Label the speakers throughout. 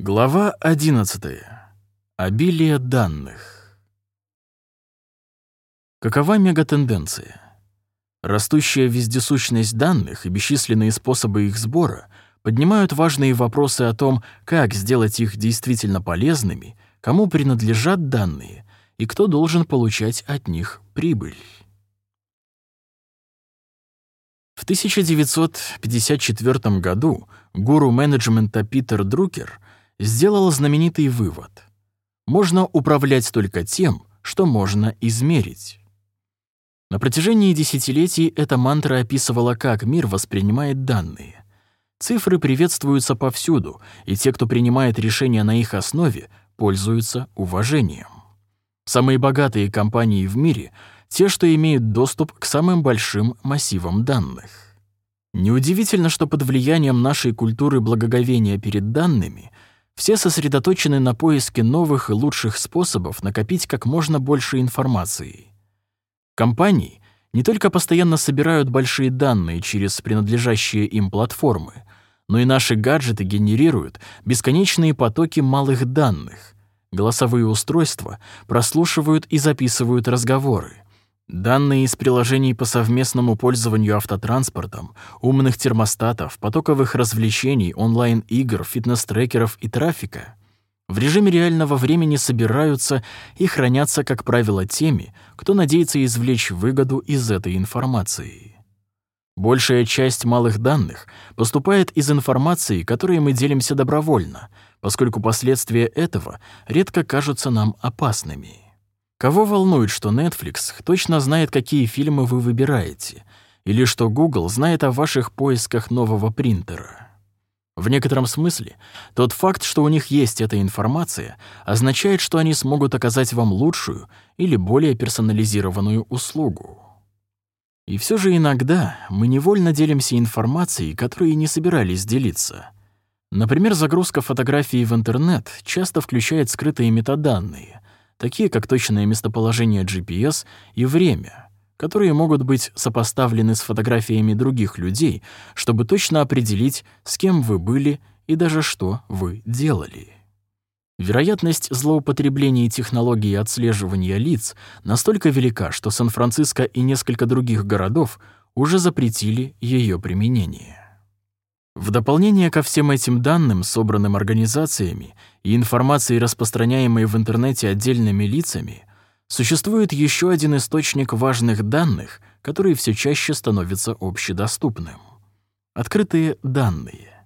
Speaker 1: Глава 11. Обилие данных. Какова мегатенденция? Растущая вездесущность данных и бесчисленные способы их сбора поднимают важные вопросы о том, как сделать их действительно полезными, кому принадлежат данные и кто должен получать от них прибыль. В 1954 году гуру менеджмента Питер Друкер – сделал знаменитый вывод. Можно управлять только тем, что можно измерить. На протяжении десятилетий эта мантра описывала, как мир воспринимает данные. Цифры приветствуются повсюду, и те, кто принимает решения на их основе, пользуются уважением. Самые богатые компании в мире — те, что имеют доступ к самым большим массивам данных. Неудивительно, что под влиянием нашей культуры благоговения перед данными — все сосредоточены на поиске новых и лучших способов накопить как можно больше информации. Компании не только постоянно собирают большие данные через принадлежащие им платформы, но и наши гаджеты генерируют бесконечные потоки малых данных. Голосовые устройства прослушивают и записывают разговоры. Данные из приложений по совместному пользованию автотранспортом, умных термостатов, потоковых развлечений, онлайн-игр, фитнес-трекеров и трафика в режиме реального времени собираются и хранятся, как правило, теми, кто надеется извлечь выгоду из этой информации. Большая часть малых данных поступает из информации, которой мы делимся добровольно, поскольку последствия этого редко кажутся нам опасными. Кого волнует, что Netflix точно знает, какие фильмы вы выбираете, или что Google знает о ваших поисках нового принтера? В некотором смысле тот факт, что у них есть эта информация, означает, что они смогут оказать вам лучшую или более персонализированную услугу. И все же иногда мы невольно делимся информацией, которой не собирались делиться. Например, загрузка фотографий в интернет часто включает скрытые метаданные — такие как точное местоположение GPS и время, которые могут быть сопоставлены с фотографиями других людей, чтобы точно определить, с кем вы были и даже что вы делали. Вероятность злоупотребления технологии отслеживания лиц настолько велика, что Сан-Франциско и несколько других городов уже запретили ее применение. В дополнение ко всем этим данным, собранным организациями, и информации, распространяемой в интернете отдельными лицами, существует еще один источник важных данных, который все чаще становится общедоступным. Открытые данные.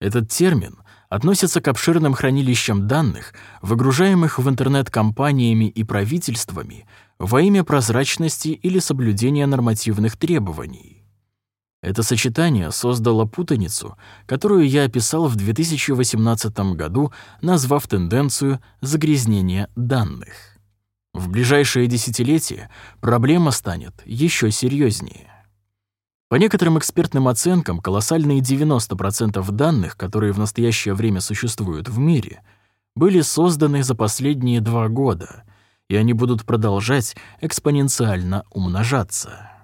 Speaker 1: Этот термин относится к обширным хранилищам данных, выгружаемых в интернет компаниями и правительствами во имя прозрачности или соблюдения нормативных требований. Это сочетание создало путаницу, которую я описал в 2018 году, назвав тенденцию загрязнения данных. В ближайшее десятилетие проблема станет еще серьезнее. По некоторым экспертным оценкам, колоссальные 90% данных, которые в настоящее время существуют в мире, были созданы за последние два года, и они будут продолжать экспоненциально умножаться.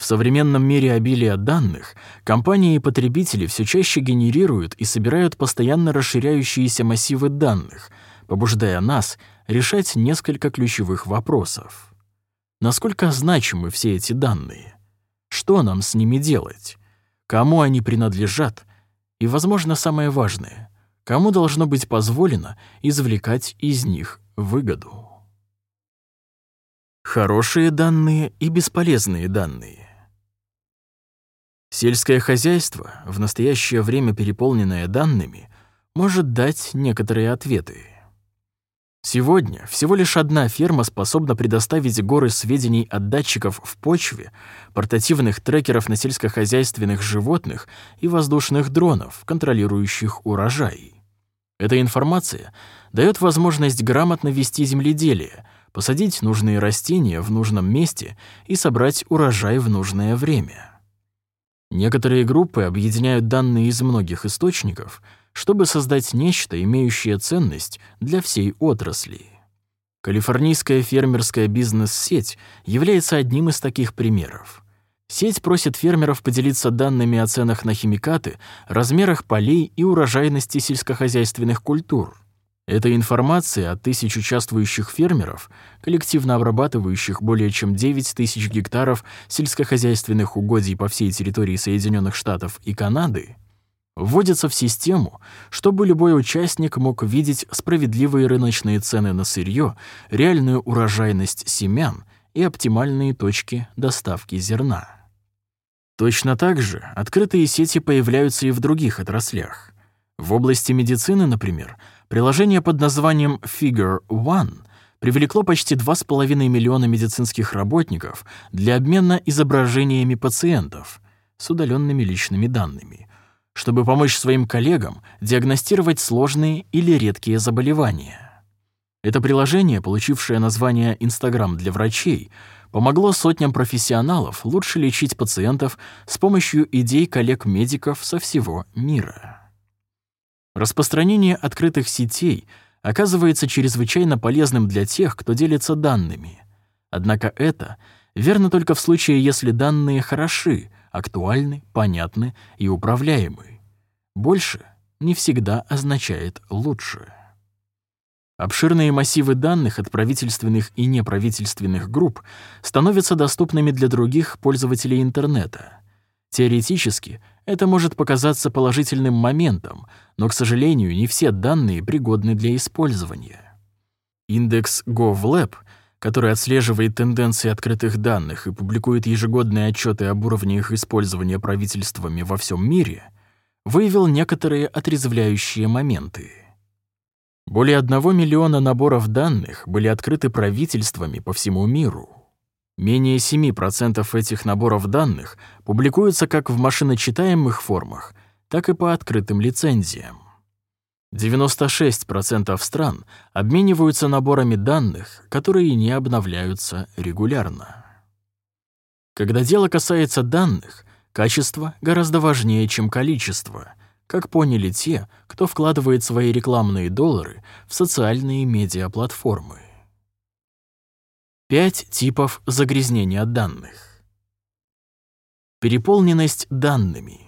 Speaker 1: В современном мире обилия данных компании и потребители все чаще генерируют и собирают постоянно расширяющиеся массивы данных, побуждая нас решать несколько ключевых вопросов. Насколько значимы все эти данные? Что нам с ними делать? Кому они принадлежат? И, возможно, самое важное, кому должно быть позволено извлекать из них выгоду? Хорошие данные и бесполезные данные. Сельское хозяйство, в настоящее время переполненное данными, может дать некоторые ответы. Сегодня всего лишь одна ферма способна предоставить горы сведений от датчиков в почве, портативных трекеров на сельскохозяйственных животных и воздушных дронов, контролирующих урожай. Эта информация дает возможность грамотно вести земледелие, посадить нужные растения в нужном месте и собрать урожай в нужное время. Некоторые группы объединяют данные из многих источников, чтобы создать нечто, имеющее ценность для всей отрасли. Калифорнийская фермерская бизнес-сеть является одним из таких примеров. Сеть просит фермеров поделиться данными о ценах на химикаты, размерах полей и урожайности сельскохозяйственных культур. Эта информация от тысяч участвующих фермеров, коллективно обрабатывающих более чем 9 тысяч гектаров сельскохозяйственных угодий по всей территории Соединенных Штатов и Канады, вводится в систему, чтобы любой участник мог видеть справедливые рыночные цены на сырье, реальную урожайность семян и оптимальные точки доставки зерна. Точно так же открытые сети появляются и в других отраслях. В области медицины, например, приложение под названием Figure One привлекло почти 2,5 миллиона медицинских работников для обмена изображениями пациентов с удаленными личными данными, чтобы помочь своим коллегам диагностировать сложные или редкие заболевания. Это приложение, получившее название «Инстаграм для врачей», помогло сотням профессионалов лучше лечить пациентов с помощью идей коллег-медиков со всего мира. Распространение открытых сетей оказывается чрезвычайно полезным для тех, кто делится данными. Однако это верно только в случае, если данные хороши, актуальны, понятны и управляемы. Больше не всегда означает лучше. Обширные массивы данных от правительственных и неправительственных групп становятся доступными для других пользователей интернета. Теоретически, это может показаться положительным моментом, но, к сожалению, не все данные пригодны для использования. Индекс GovLab, который отслеживает тенденции открытых данных и публикует ежегодные отчеты об уровне их использования правительствами во всем мире, выявил некоторые отрезвляющие моменты. Более одного миллиона наборов данных были открыты правительствами по всему миру. Менее 7% этих наборов данных публикуются как в машиночитаемых формах, так и по открытым лицензиям. 96% стран обмениваются наборами данных, которые не обновляются регулярно. Когда дело касается данных, качество гораздо важнее, чем количество, как поняли те, кто вкладывает свои рекламные доллары в социальные медиаплатформы. Пять типов загрязнения данных. Переполненность данными.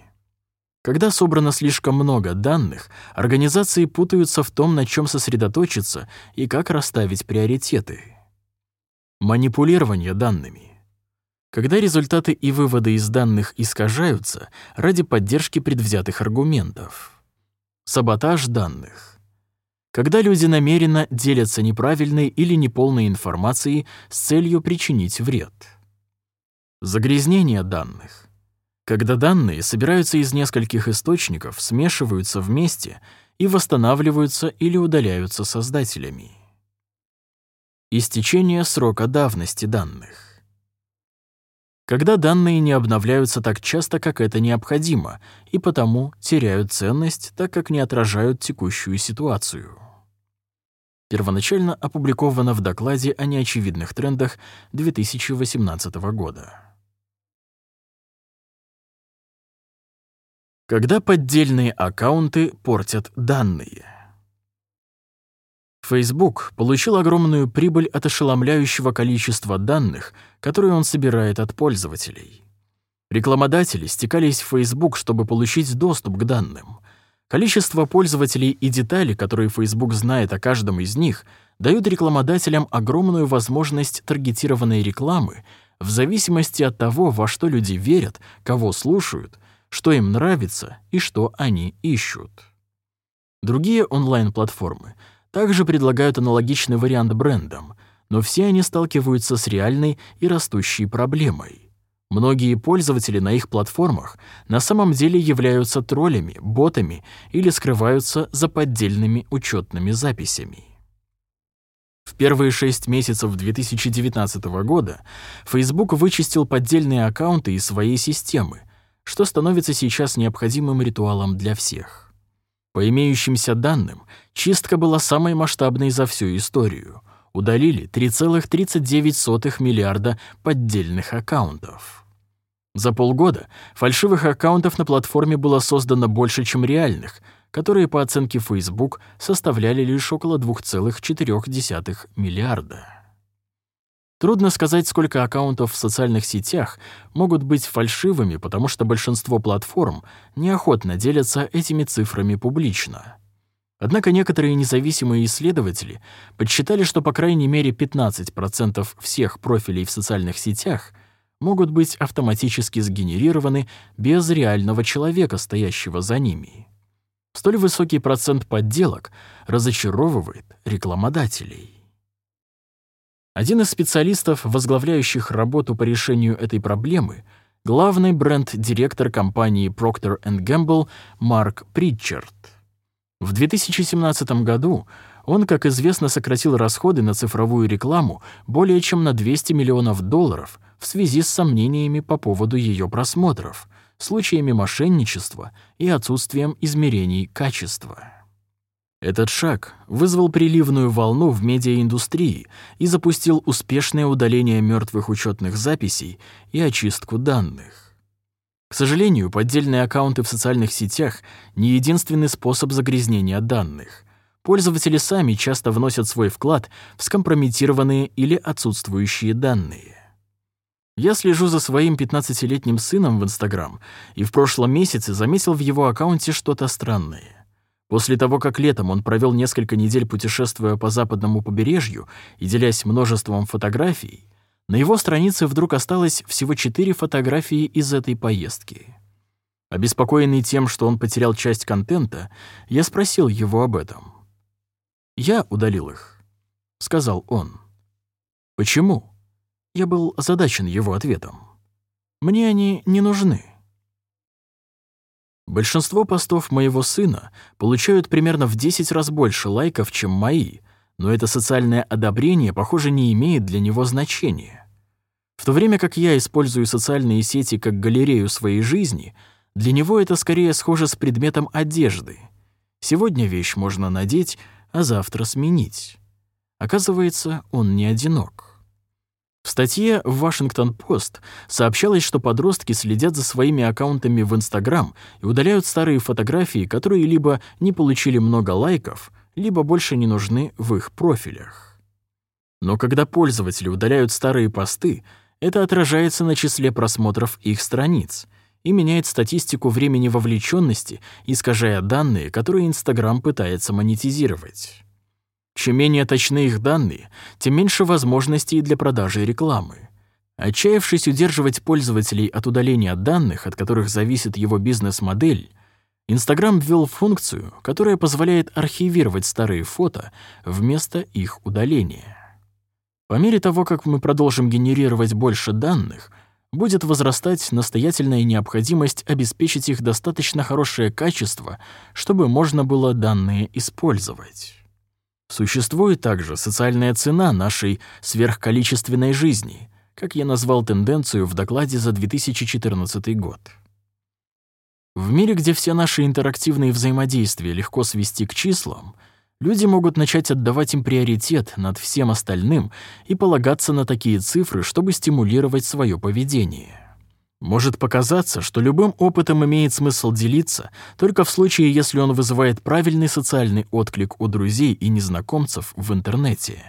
Speaker 1: Когда собрано слишком много данных, организации путаются в том, на чем сосредоточиться и как расставить приоритеты. Манипулирование данными. Когда результаты и выводы из данных искажаются ради поддержки предвзятых аргументов. Саботаж данных. Когда люди намеренно делятся неправильной или неполной информацией с целью причинить вред. Загрязнение данных. Когда данные собираются из нескольких источников, смешиваются вместе и восстанавливаются или удаляются создателями. Истечение срока давности данных когда данные не обновляются так часто, как это необходимо, и потому теряют ценность, так как не отражают текущую ситуацию. Первоначально опубликовано в докладе о неочевидных трендах 2018 года. Когда поддельные аккаунты портят данные. Facebook получил огромную прибыль от ошеломляющего количества данных, которые он собирает от пользователей. Рекламодатели стекались в Facebook, чтобы получить доступ к данным. Количество пользователей и детали, которые Facebook знает о каждом из них, дают рекламодателям огромную возможность таргетированной рекламы в зависимости от того, во что люди верят, кого слушают, что им нравится и что они ищут. Другие онлайн-платформы — также предлагают аналогичный вариант брендам, но все они сталкиваются с реальной и растущей проблемой. Многие пользователи на их платформах на самом деле являются троллями, ботами или скрываются за поддельными учетными записями. В первые шесть месяцев 2019 года Facebook вычистил поддельные аккаунты из своей системы, что становится сейчас необходимым ритуалом для всех. По имеющимся данным, чистка была самой масштабной за всю историю. Удалили 3,39 миллиарда поддельных аккаунтов. За полгода фальшивых аккаунтов на платформе было создано больше, чем реальных, которые, по оценке Facebook, составляли лишь около 2,4 миллиарда. Трудно сказать, сколько аккаунтов в социальных сетях могут быть фальшивыми, потому что большинство платформ неохотно делятся этими цифрами публично. Однако некоторые независимые исследователи подсчитали, что по крайней мере 15% всех профилей в социальных сетях могут быть автоматически сгенерированы без реального человека, стоящего за ними. Столь высокий процент подделок разочаровывает рекламодателей. Один из специалистов, возглавляющих работу по решению этой проблемы, главный бренд-директор компании Procter Gamble Марк Притчард. В 2017 году он, как известно, сократил расходы на цифровую рекламу более чем на 200 миллионов долларов в связи с сомнениями по поводу ее просмотров, случаями мошенничества и отсутствием измерений качества. Этот шаг вызвал приливную волну в медиаиндустрии и запустил успешное удаление мертвых учетных записей и очистку данных. К сожалению, поддельные аккаунты в социальных сетях не единственный способ загрязнения данных. Пользователи сами часто вносят свой вклад в скомпрометированные или отсутствующие данные. Я слежу за своим 15-летним сыном в Инстаграм и в прошлом месяце заметил в его аккаунте что-то странное. После того, как летом он провел несколько недель путешествуя по западному побережью и делясь множеством фотографий, на его странице вдруг осталось всего четыре фотографии из этой поездки. Обеспокоенный тем, что он потерял часть контента, я спросил его об этом. «Я удалил их», — сказал он. «Почему?» Я был озадачен его ответом. «Мне они не нужны». Большинство постов моего сына получают примерно в 10 раз больше лайков, чем мои — но это социальное одобрение, похоже, не имеет для него значения. В то время как я использую социальные сети как галерею своей жизни, для него это скорее схоже с предметом одежды. Сегодня вещь можно надеть, а завтра сменить. Оказывается, он не одинок. В статье в «Вашингтон-Пост» сообщалось, что подростки следят за своими аккаунтами в Инстаграм и удаляют старые фотографии, которые либо не получили много лайков, либо больше не нужны в их профилях. Но когда пользователи удаляют старые посты, это отражается на числе просмотров их страниц и меняет статистику времени вовлеченности, искажая данные, которые Инстаграм пытается монетизировать. Чем менее точны их данные, тем меньше возможностей для продажи рекламы. Отчаявшись удерживать пользователей от удаления данных, от которых зависит его бизнес-модель, Инстаграм ввел функцию, которая позволяет архивировать старые фото вместо их удаления. По мере того, как мы продолжим генерировать больше данных, будет возрастать настоятельная необходимость обеспечить их достаточно хорошее качество, чтобы можно было данные использовать. Существует также социальная цена нашей сверхколичественной жизни, как я назвал тенденцию в докладе за 2014 год. В мире, где все наши интерактивные взаимодействия легко свести к числам, люди могут начать отдавать им приоритет над всем остальным и полагаться на такие цифры, чтобы стимулировать свое поведение. Может показаться, что любым опытом имеет смысл делиться только в случае, если он вызывает правильный социальный отклик у друзей и незнакомцев в интернете.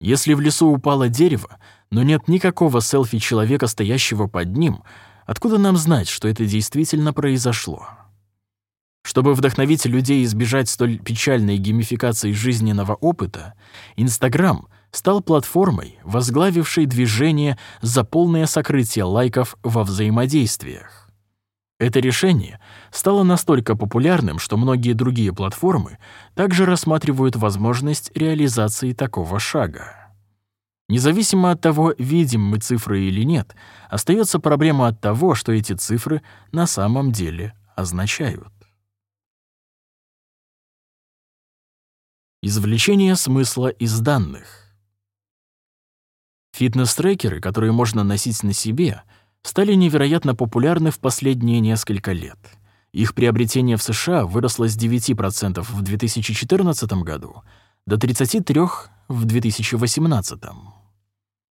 Speaker 1: Если в лесу упало дерево, но нет никакого селфи человека, стоящего под ним — Откуда нам знать, что это действительно произошло? Чтобы вдохновить людей избежать столь печальной геймификации жизненного опыта, Инстаграм стал платформой, возглавившей движение за полное сокрытие лайков во взаимодействиях. Это решение стало настолько популярным, что многие другие платформы также рассматривают возможность реализации такого шага. Независимо от того, видим мы цифры или нет, остается проблема от того, что эти цифры на самом деле означают. Извлечение смысла из данных. Фитнес-трекеры, которые можно носить на себе, стали невероятно популярны в последние несколько лет. Их приобретение в США выросло с 9% в 2014 году до 33% в 2018.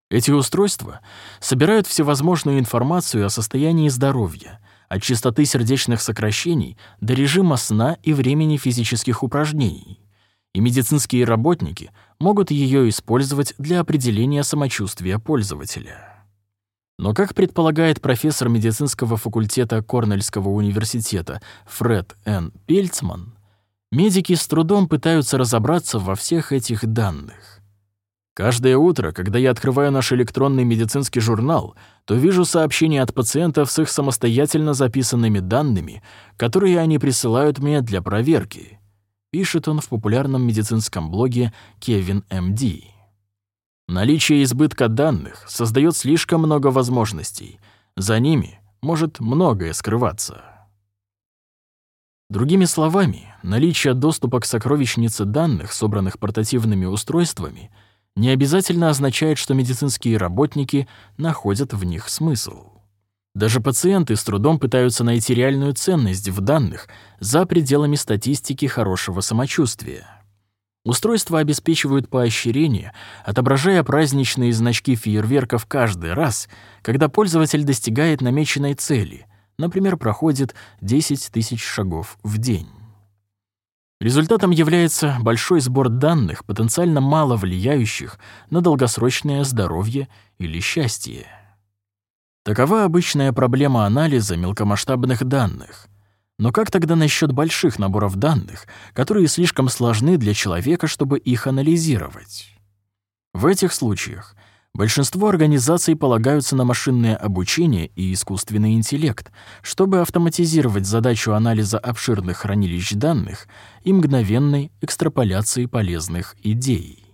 Speaker 1: Эти устройства собирают всевозможную информацию о состоянии здоровья, от частоты сердечных сокращений до режима сна и времени физических упражнений, и медицинские работники могут ее использовать для определения самочувствия пользователя. Но, как предполагает профессор медицинского факультета Корнельского университета Фред Н. Пельцман, медики с трудом пытаются разобраться во всех этих данных. Каждое утро, когда я открываю наш электронный медицинский журнал, то вижу сообщения от пациентов с их самостоятельно записанными данными, которые они присылают мне для проверки. Пишет он в популярном медицинском блоге Кевин МД. Наличие избытка данных создает слишком много возможностей. За ними может многое скрываться. Другими словами, наличие доступа к сокровищнице данных, собранных портативными устройствами — не обязательно означает, что медицинские работники находят в них смысл. Даже пациенты с трудом пытаются найти реальную ценность в данных за пределами статистики хорошего самочувствия. Устройства обеспечивают поощрение, отображая праздничные значки фейерверков каждый раз, когда пользователь достигает намеченной цели, например, проходит 10 тысяч шагов в день. Результатом является большой сбор данных, потенциально мало влияющих на долгосрочное здоровье или счастье. Такова обычная проблема анализа мелкомасштабных данных. Но как тогда насчет больших наборов данных, которые слишком сложны для человека, чтобы их анализировать? В этих случаях Большинство организаций полагаются на машинное обучение и искусственный интеллект, чтобы автоматизировать задачу анализа обширных хранилищ данных и мгновенной экстраполяции полезных идей.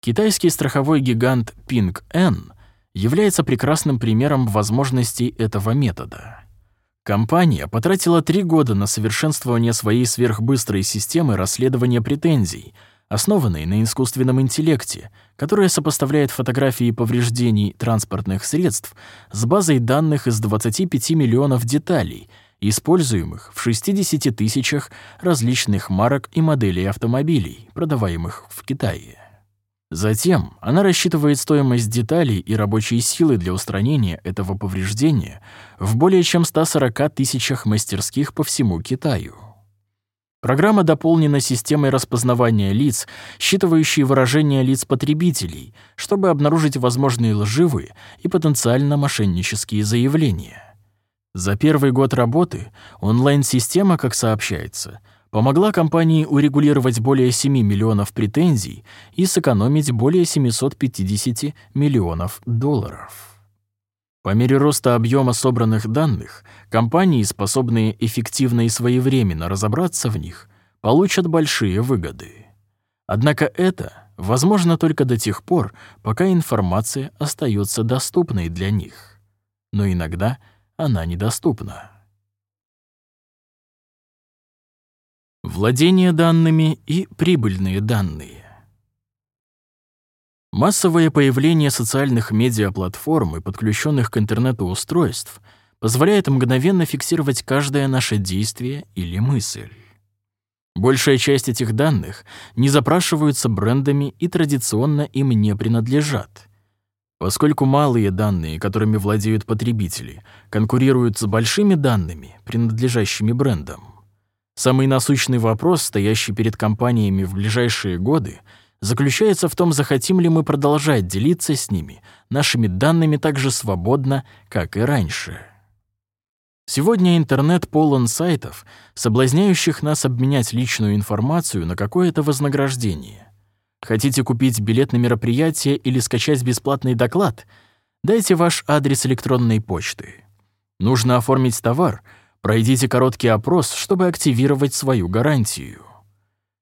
Speaker 1: Китайский страховой гигант Ping N является прекрасным примером возможностей этого метода. Компания потратила три года на совершенствование своей сверхбыстрой системы расследования претензий — основанной на искусственном интеллекте, которая сопоставляет фотографии повреждений транспортных средств с базой данных из 25 миллионов деталей, используемых в 60 тысячах различных марок и моделей автомобилей, продаваемых в Китае. Затем она рассчитывает стоимость деталей и рабочей силы для устранения этого повреждения в более чем 140 тысячах мастерских по всему Китаю. Программа дополнена системой распознавания лиц, считывающей выражения лиц потребителей, чтобы обнаружить возможные лживые и потенциально мошеннические заявления. За первый год работы онлайн-система, как сообщается, помогла компании урегулировать более 7 миллионов претензий и сэкономить более 750 миллионов долларов. По мере роста объема собранных данных, компании, способные эффективно и своевременно разобраться в них, получат большие выгоды. Однако это возможно только до тех пор, пока информация остается доступной для них. Но иногда она недоступна. Владение данными и прибыльные данные. Массовое появление социальных медиаплатформ и подключенных к интернету устройств позволяет мгновенно фиксировать каждое наше действие или мысль. Большая часть этих данных не запрашиваются брендами и традиционно им не принадлежат. Поскольку малые данные, которыми владеют потребители, конкурируют с большими данными, принадлежащими брендам, самый насущный вопрос, стоящий перед компаниями в ближайшие годы — заключается в том, захотим ли мы продолжать делиться с ними нашими данными так же свободно, как и раньше. Сегодня интернет полон сайтов, соблазняющих нас обменять личную информацию на какое-то вознаграждение. Хотите купить билет на мероприятие или скачать бесплатный доклад? Дайте ваш адрес электронной почты. Нужно оформить товар? Пройдите короткий опрос, чтобы активировать свою гарантию.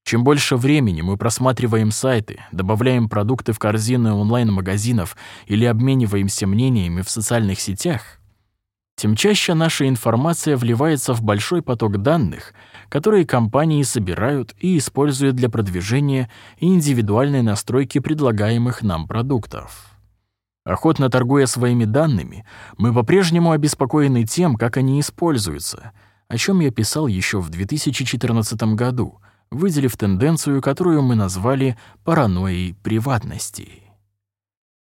Speaker 1: Чем больше времени мы просматриваем сайты, добавляем продукты в корзины онлайн-магазинов или обмениваемся мнениями в социальных сетях, тем чаще наша информация вливается в большой поток данных, которые компании собирают и используют для продвижения и индивидуальной настройки предлагаемых нам продуктов. Охотно торгуя своими данными, мы по-прежнему обеспокоены тем, как они используются, о чем я писал еще в 2014 году — выделив тенденцию, которую мы назвали паранойей приватности.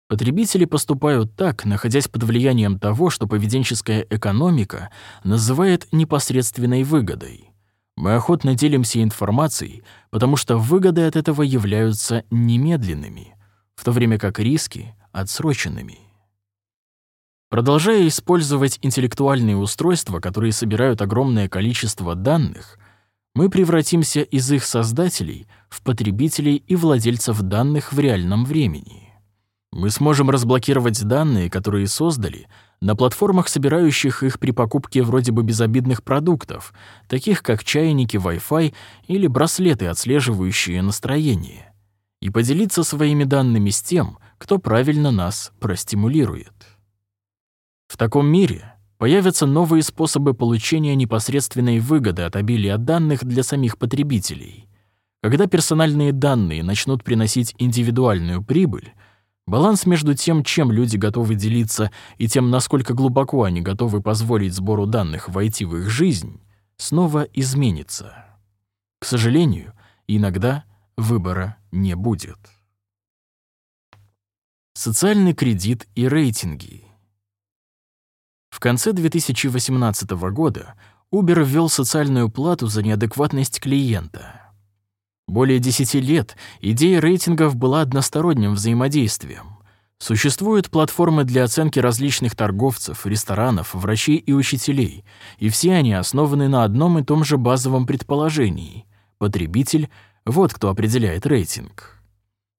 Speaker 1: Потребители поступают так, находясь под влиянием того, что поведенческая экономика называет непосредственной выгодой. Мы охотно делимся информацией, потому что выгоды от этого являются немедленными, в то время как риски — отсроченными. Продолжая использовать интеллектуальные устройства, которые собирают огромное количество данных, мы превратимся из их создателей в потребителей и владельцев данных в реальном времени. Мы сможем разблокировать данные, которые создали, на платформах, собирающих их при покупке вроде бы безобидных продуктов, таких как чайники Wi-Fi или браслеты, отслеживающие настроение, и поделиться своими данными с тем, кто правильно нас простимулирует. В таком мире появятся новые способы получения непосредственной выгоды от обилия данных для самих потребителей. Когда персональные данные начнут приносить индивидуальную прибыль, баланс между тем, чем люди готовы делиться, и тем, насколько глубоко они готовы позволить сбору данных войти в их жизнь, снова изменится. К сожалению, иногда выбора не будет. Социальный кредит и рейтинги — в конце 2018 года Uber ввел социальную плату за неадекватность клиента. Более 10 лет идея рейтингов была односторонним взаимодействием. Существуют платформы для оценки различных торговцев, ресторанов, врачей и учителей, и все они основаны на одном и том же базовом предположении. Потребитель — вот кто определяет рейтинг.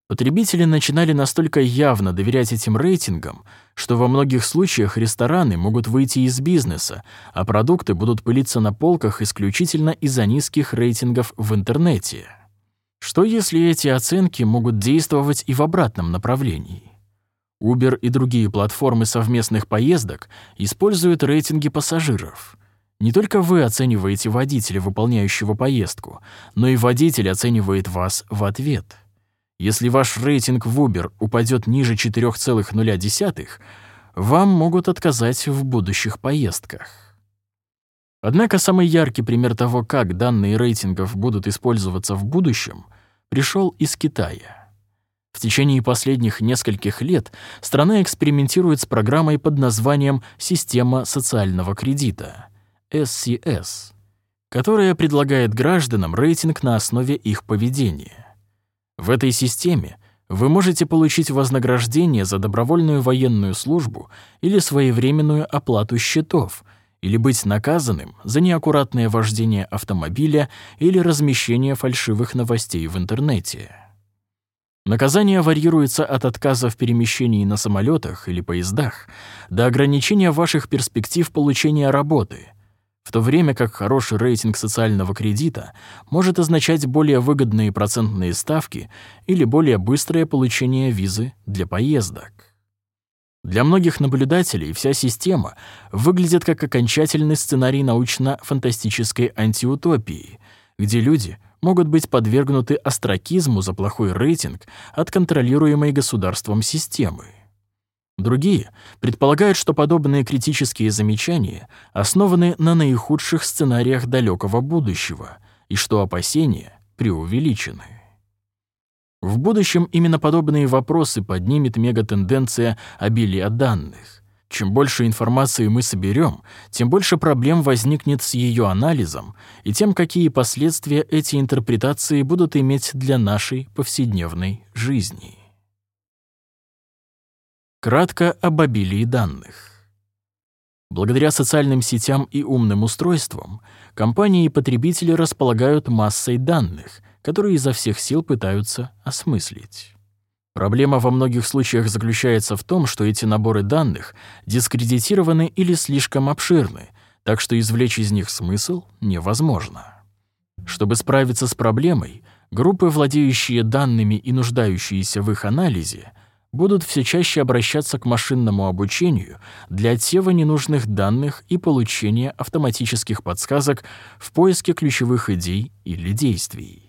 Speaker 1: Потребители начинали настолько явно доверять этим рейтингам, что во многих случаях рестораны могут выйти из бизнеса, а продукты будут пылиться на полках исключительно из-за низких рейтингов в интернете. Что если эти оценки могут действовать и в обратном направлении? Uber и другие платформы совместных поездок используют рейтинги пассажиров. Не только вы оцениваете водителя, выполняющего поездку, но и водитель оценивает вас в ответ. Если ваш рейтинг в Uber упадет ниже 4,0, вам могут отказать в будущих поездках. Однако самый яркий пример того, как данные рейтингов будут использоваться в будущем, пришел из Китая. В течение последних нескольких лет страна экспериментирует с программой под названием «Система социального кредита» — SCS, которая предлагает гражданам рейтинг на основе их поведения. В этой системе вы можете получить вознаграждение за добровольную военную службу или своевременную оплату счетов, или быть наказанным за неаккуратное вождение автомобиля или размещение фальшивых новостей в интернете. Наказание варьируется от отказа в перемещении на самолетах или поездах до ограничения ваших перспектив получения работы, в то время как хороший рейтинг социального кредита может означать более выгодные процентные ставки или более быстрое получение визы для поездок. Для многих наблюдателей вся система выглядит как окончательный сценарий научно-фантастической антиутопии, где люди могут быть подвергнуты остракизму за плохой рейтинг от контролируемой государством системы. Другие предполагают, что подобные критические замечания основаны на наихудших сценариях далекого будущего и что опасения преувеличены. В будущем именно подобные вопросы поднимет мегатенденция обилия данных. Чем больше информации мы соберем, тем больше проблем возникнет с ее анализом и тем, какие последствия эти интерпретации будут иметь для нашей повседневной жизни. Кратко об обилии данных. Благодаря социальным сетям и умным устройствам компании и потребители располагают массой данных, которые изо всех сил пытаются осмыслить. Проблема во многих случаях заключается в том, что эти наборы данных дискредитированы или слишком обширны, так что извлечь из них смысл невозможно. Чтобы справиться с проблемой, группы, владеющие данными и нуждающиеся в их анализе, будут все чаще обращаться к машинному обучению для отсева ненужных данных и получения автоматических подсказок в поиске ключевых идей или действий.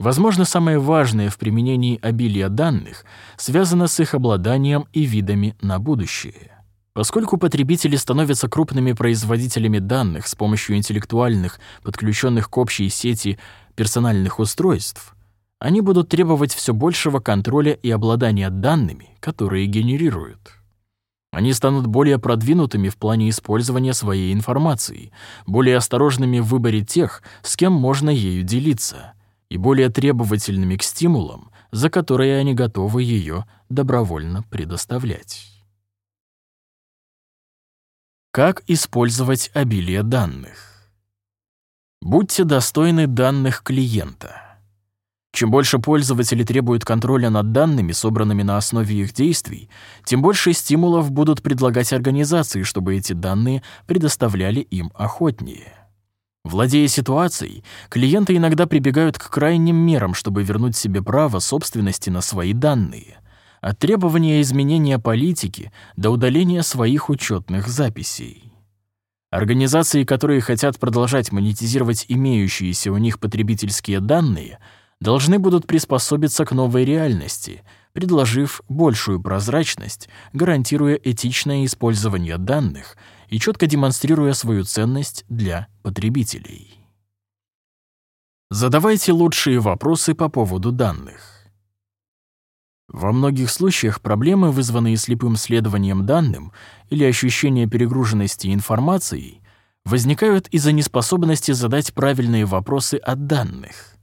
Speaker 1: Возможно, самое важное в применении обилия данных связано с их обладанием и видами на будущее. Поскольку потребители становятся крупными производителями данных с помощью интеллектуальных, подключенных к общей сети персональных устройств, они будут требовать все большего контроля и обладания данными, которые генерируют. Они станут более продвинутыми в плане использования своей информации, более осторожными в выборе тех, с кем можно ею делиться, и более требовательными к стимулам, за которые они готовы ее добровольно предоставлять. Как использовать обилие данных? Будьте достойны данных клиента. Чем больше пользователи требуют контроля над данными, собранными на основе их действий, тем больше стимулов будут предлагать организации, чтобы эти данные предоставляли им охотнее. Владея ситуацией, клиенты иногда прибегают к крайним мерам, чтобы вернуть себе право собственности на свои данные. От требования изменения политики до удаления своих учетных записей. Организации, которые хотят продолжать монетизировать имеющиеся у них потребительские данные – должны будут приспособиться к новой реальности, предложив большую прозрачность, гарантируя этичное использование данных и четко демонстрируя свою ценность для потребителей. Задавайте лучшие вопросы по поводу данных. Во многих случаях проблемы, вызванные слепым следованием данным или ощущение перегруженности информацией, возникают из-за неспособности задать правильные вопросы о данных.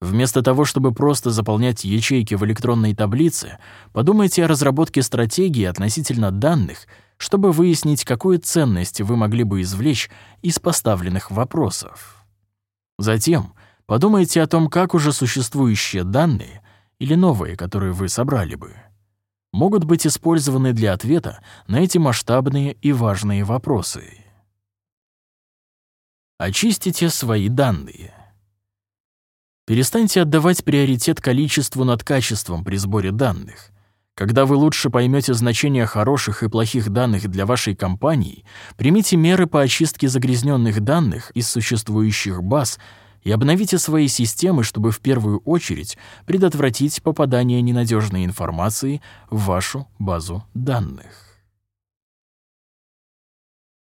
Speaker 1: Вместо того, чтобы просто заполнять ячейки в электронной таблице, подумайте о разработке стратегии относительно данных, чтобы выяснить, какую ценность вы могли бы извлечь из поставленных вопросов. Затем подумайте о том, как уже существующие данные или новые, которые вы собрали бы, могут быть использованы для ответа на эти масштабные и важные вопросы. Очистите свои данные. Перестаньте отдавать приоритет количеству над качеством при сборе данных. Когда вы лучше поймете значение хороших и плохих данных для вашей компании, примите меры по очистке загрязненных данных из существующих баз и обновите свои системы, чтобы в первую очередь предотвратить попадание ненадежной информации в вашу базу данных.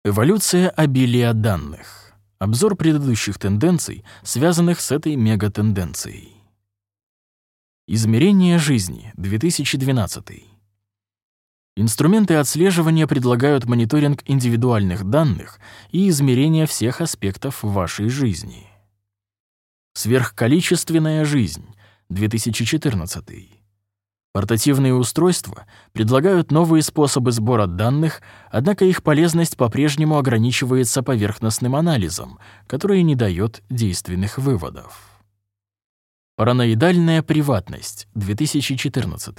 Speaker 1: Эволюция обилия данных. Обзор предыдущих тенденций, связанных с этой мегатенденцией. Измерение жизни, 2012. Инструменты отслеживания предлагают мониторинг индивидуальных данных и измерение всех аспектов вашей жизни. Сверхколичественная жизнь, 2014. Портативные устройства предлагают новые способы сбора данных, однако их полезность по-прежнему ограничивается поверхностным анализом, который не дает действенных выводов. Параноидальная приватность, 2014.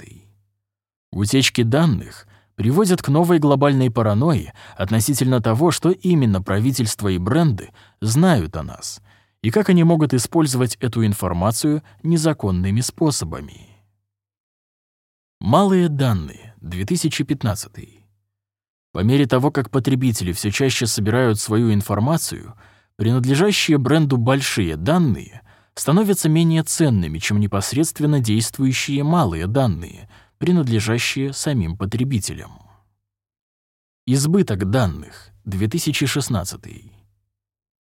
Speaker 1: Утечки данных приводят к новой глобальной паранойи относительно того, что именно правительства и бренды знают о нас, и как они могут использовать эту информацию незаконными способами. Малые данные, 2015. По мере того, как потребители все чаще собирают свою информацию, принадлежащие бренду большие данные становятся менее ценными, чем непосредственно действующие малые данные, принадлежащие самим потребителям. Избыток данных, 2016.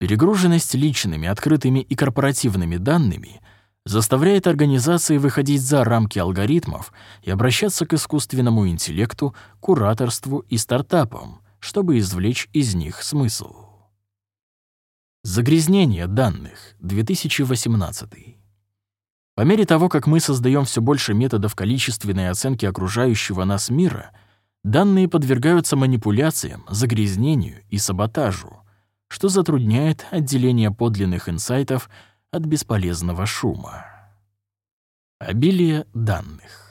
Speaker 1: Перегруженность личными, открытыми и корпоративными данными — заставляет организации выходить за рамки алгоритмов и обращаться к искусственному интеллекту, кураторству и стартапам, чтобы извлечь из них смысл. Загрязнение данных, 2018. По мере того, как мы создаем все больше методов количественной оценки окружающего нас мира, данные подвергаются манипуляциям, загрязнению и саботажу, что затрудняет отделение подлинных инсайтов от бесполезного шума. Обилие данных.